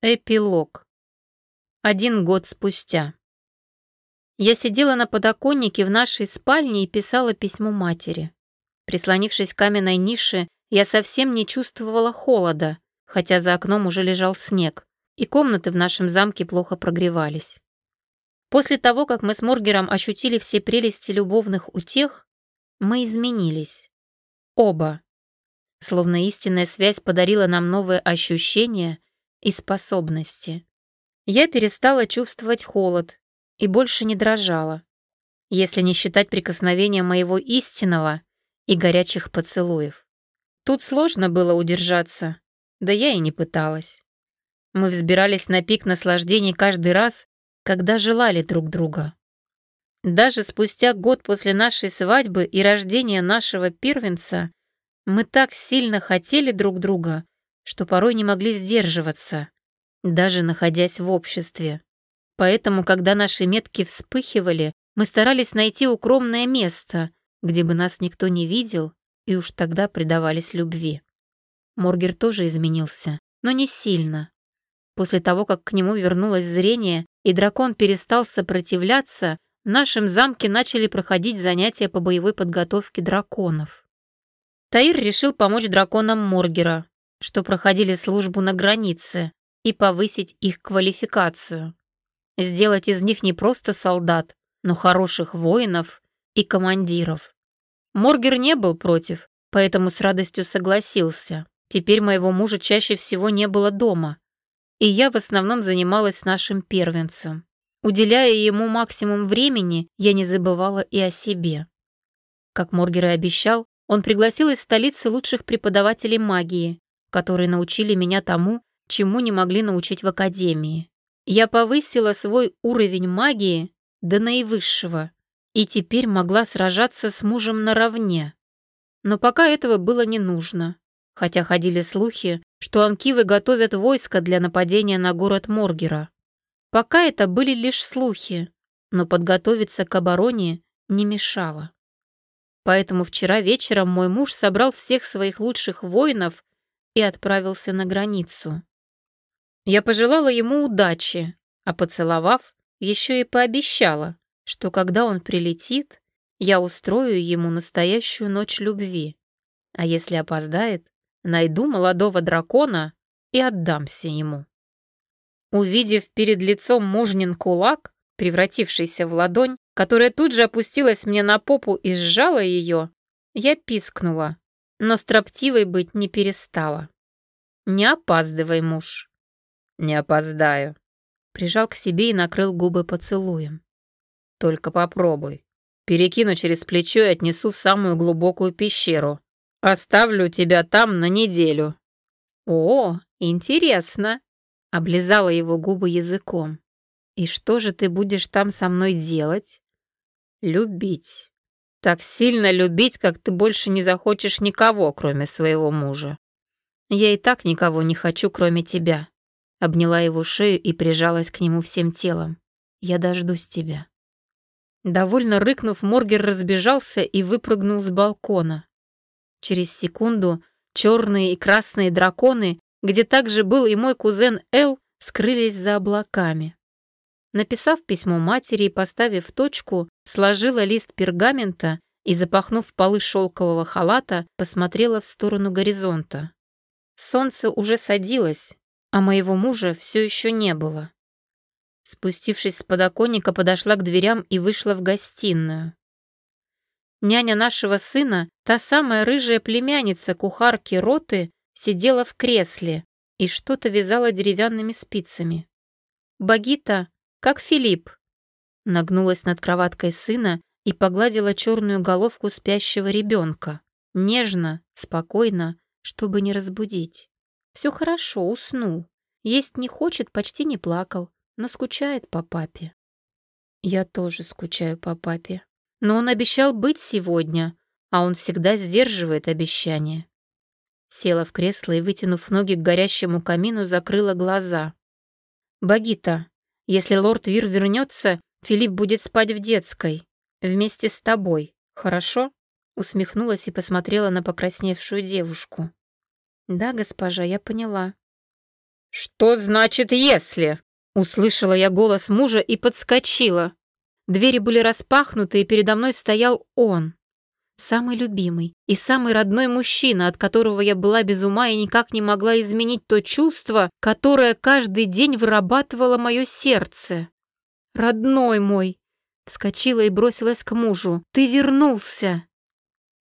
Эпилог. Один год спустя. Я сидела на подоконнике в нашей спальне и писала письмо матери. Прислонившись к каменной нише, я совсем не чувствовала холода, хотя за окном уже лежал снег, и комнаты в нашем замке плохо прогревались. После того, как мы с Моргером ощутили все прелести любовных утех, мы изменились. Оба. Словно истинная связь подарила нам новые ощущения — и способности. Я перестала чувствовать холод и больше не дрожала, если не считать прикосновения моего истинного и горячих поцелуев. Тут сложно было удержаться, да я и не пыталась. Мы взбирались на пик наслаждений каждый раз, когда желали друг друга. Даже спустя год после нашей свадьбы и рождения нашего первенца мы так сильно хотели друг друга, что порой не могли сдерживаться, даже находясь в обществе. Поэтому, когда наши метки вспыхивали, мы старались найти укромное место, где бы нас никто не видел, и уж тогда предавались любви. Моргер тоже изменился, но не сильно. После того, как к нему вернулось зрение, и дракон перестал сопротивляться, в нашем замке начали проходить занятия по боевой подготовке драконов. Таир решил помочь драконам Моргера, что проходили службу на границе, и повысить их квалификацию. Сделать из них не просто солдат, но хороших воинов и командиров. Моргер не был против, поэтому с радостью согласился. Теперь моего мужа чаще всего не было дома, и я в основном занималась нашим первенцем. Уделяя ему максимум времени, я не забывала и о себе. Как Моргер и обещал, он пригласил из столицы лучших преподавателей магии, которые научили меня тому, чему не могли научить в академии. Я повысила свой уровень магии до наивысшего и теперь могла сражаться с мужем наравне. Но пока этого было не нужно, хотя ходили слухи, что анкивы готовят войско для нападения на город Моргера. Пока это были лишь слухи, но подготовиться к обороне не мешало. Поэтому вчера вечером мой муж собрал всех своих лучших воинов и отправился на границу. Я пожелала ему удачи, а поцеловав, еще и пообещала, что когда он прилетит, я устрою ему настоящую ночь любви. А если опоздает, найду молодого дракона и отдамся ему. Увидев перед лицом мужнин кулак, превратившийся в ладонь, которая тут же опустилась мне на попу и сжала ее, я пискнула, но строптивой быть не перестала. «Не опаздывай, муж». «Не опоздаю», — прижал к себе и накрыл губы поцелуем. «Только попробуй. Перекину через плечо и отнесу в самую глубокую пещеру. Оставлю тебя там на неделю». «О, интересно!» — облизала его губы языком. «И что же ты будешь там со мной делать?» «Любить. Так сильно любить, как ты больше не захочешь никого, кроме своего мужа. Я и так никого не хочу, кроме тебя. Обняла его шею и прижалась к нему всем телом. Я дождусь тебя. Довольно рыкнув, Моргер разбежался и выпрыгнул с балкона. Через секунду черные и красные драконы, где также был и мой кузен Эл, скрылись за облаками. Написав письмо матери и поставив точку, сложила лист пергамента и, запахнув полы шелкового халата, посмотрела в сторону горизонта. Солнце уже садилось, а моего мужа все еще не было. Спустившись с подоконника, подошла к дверям и вышла в гостиную. Няня нашего сына, та самая рыжая племянница кухарки Роты, сидела в кресле и что-то вязала деревянными спицами. Багита как Филипп. Нагнулась над кроваткой сына и погладила черную головку спящего ребенка. Нежно, спокойно, чтобы не разбудить. Все хорошо, уснул. Есть не хочет, почти не плакал, но скучает по папе. Я тоже скучаю по папе. Но он обещал быть сегодня, а он всегда сдерживает обещания. Села в кресло и, вытянув ноги к горящему камину, закрыла глаза. «Багита, если лорд Вир вернется, Филипп будет спать в детской. Вместе с тобой. Хорошо?» Усмехнулась и посмотрела на покрасневшую девушку. «Да, госпожа, я поняла». «Что значит «если»?» Услышала я голос мужа и подскочила. Двери были распахнуты, и передо мной стоял он. Самый любимый и самый родной мужчина, от которого я была без ума и никак не могла изменить то чувство, которое каждый день вырабатывало мое сердце. «Родной мой!» Вскочила и бросилась к мужу. «Ты вернулся!»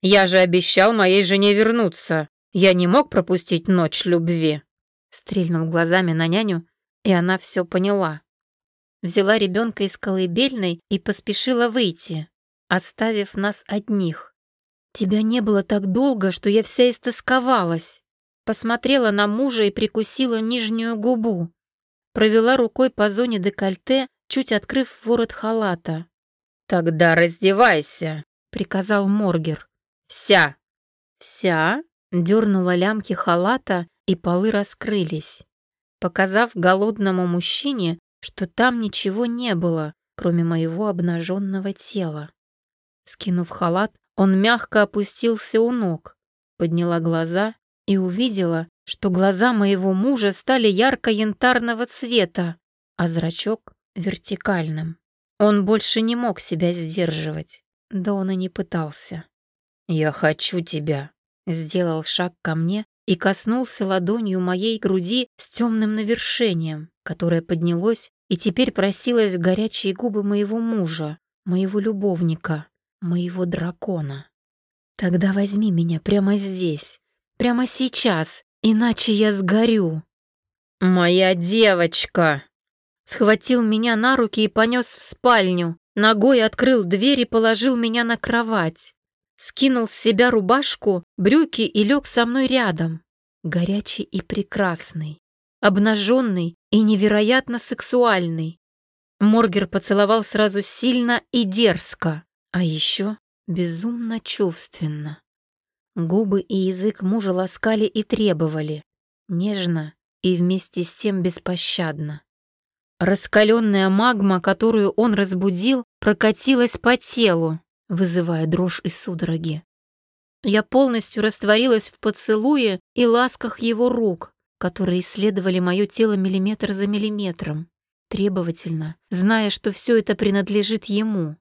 «Я же обещал моей жене вернуться. Я не мог пропустить ночь любви!» Стрельнул глазами на няню, и она все поняла. Взяла ребенка из колыбельной и поспешила выйти, оставив нас одних. «Тебя не было так долго, что я вся истосковалась». Посмотрела на мужа и прикусила нижнюю губу. Провела рукой по зоне декольте, чуть открыв ворот халата. «Тогда раздевайся», — приказал Моргер. «Вся». «Вся?» — дернула лямки халата, и полы раскрылись, показав голодному мужчине, что там ничего не было, кроме моего обнаженного тела. Скинув халат, он мягко опустился у ног, подняла глаза и увидела, что глаза моего мужа стали ярко-янтарного цвета, а зрачок — вертикальным. Он больше не мог себя сдерживать, да он и не пытался. «Я хочу тебя», — сделал шаг ко мне и коснулся ладонью моей груди с темным навершением, которое поднялось и теперь просилось в горячие губы моего мужа, моего любовника моего дракона. Тогда возьми меня прямо здесь, прямо сейчас, иначе я сгорю. Моя девочка! Схватил меня на руки и понес в спальню, ногой открыл дверь и положил меня на кровать. Скинул с себя рубашку, брюки и лег со мной рядом. Горячий и прекрасный, обнаженный и невероятно сексуальный. Моргер поцеловал сразу сильно и дерзко. А еще безумно чувственно. Губы и язык мужа ласкали и требовали. Нежно и вместе с тем беспощадно. Раскаленная магма, которую он разбудил, прокатилась по телу, вызывая дрожь и судороги. Я полностью растворилась в поцелуе и ласках его рук, которые исследовали мое тело миллиметр за миллиметром, требовательно, зная, что все это принадлежит ему.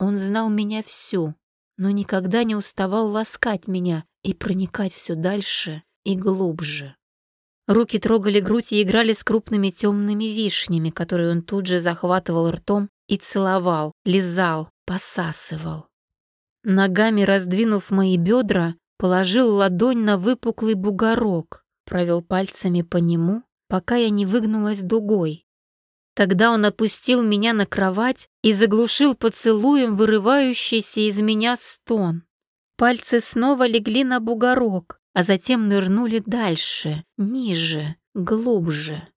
Он знал меня всю, но никогда не уставал ласкать меня и проникать все дальше и глубже. Руки трогали грудь и играли с крупными темными вишнями, которые он тут же захватывал ртом и целовал, лизал, посасывал. Ногами раздвинув мои бедра, положил ладонь на выпуклый бугорок, провел пальцами по нему, пока я не выгнулась дугой, Тогда он опустил меня на кровать и заглушил поцелуем вырывающийся из меня стон. Пальцы снова легли на бугорок, а затем нырнули дальше, ниже, глубже.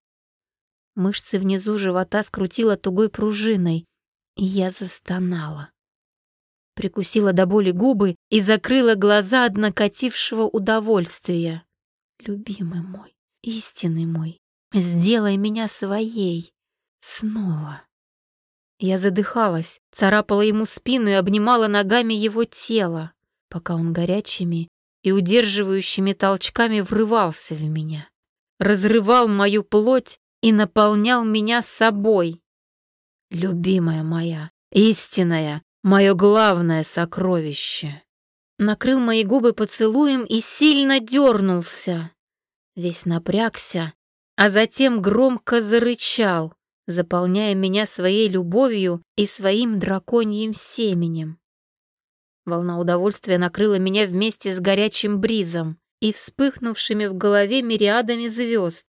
Мышцы внизу живота скрутила тугой пружиной, и я застонала. Прикусила до боли губы и закрыла глаза от накатившего удовольствия. «Любимый мой, истинный мой, сделай меня своей!» Снова. Я задыхалась, царапала ему спину и обнимала ногами его тело, пока он горячими и удерживающими толчками врывался в меня, разрывал мою плоть и наполнял меня собой. Любимая моя, истинная, мое главное сокровище. Накрыл мои губы поцелуем и сильно дернулся. Весь напрягся, а затем громко зарычал, заполняя меня своей любовью и своим драконьим семенем. Волна удовольствия накрыла меня вместе с горячим бризом и вспыхнувшими в голове мириадами звезд.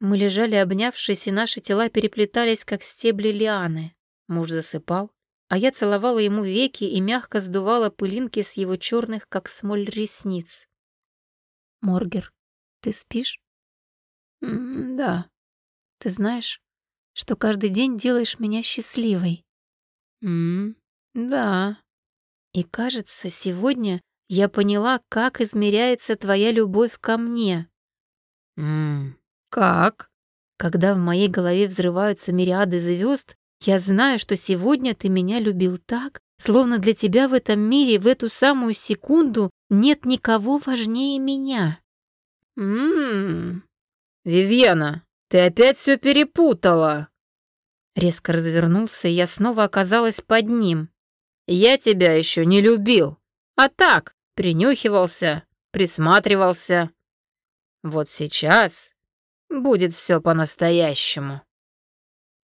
Мы лежали обнявшись, и наши тела переплетались, как стебли лианы. Муж засыпал, а я целовала ему веки и мягко сдувала пылинки с его черных, как смоль, ресниц. «Моргер, ты спишь?» М «Да», ты знаешь, что каждый день делаешь меня счастливой? М да. И кажется, сегодня я поняла, как измеряется твоя любовь ко мне. М как? Когда в моей голове взрываются мириады звезд, я знаю, что сегодня ты меня любил так, словно для тебя в этом мире в эту самую секунду нет никого важнее меня. Ммм, Вивьена, ты опять все перепутала!» Резко развернулся, и я снова оказалась под ним. «Я тебя еще не любил, а так, принюхивался, присматривался. Вот сейчас будет все по-настоящему».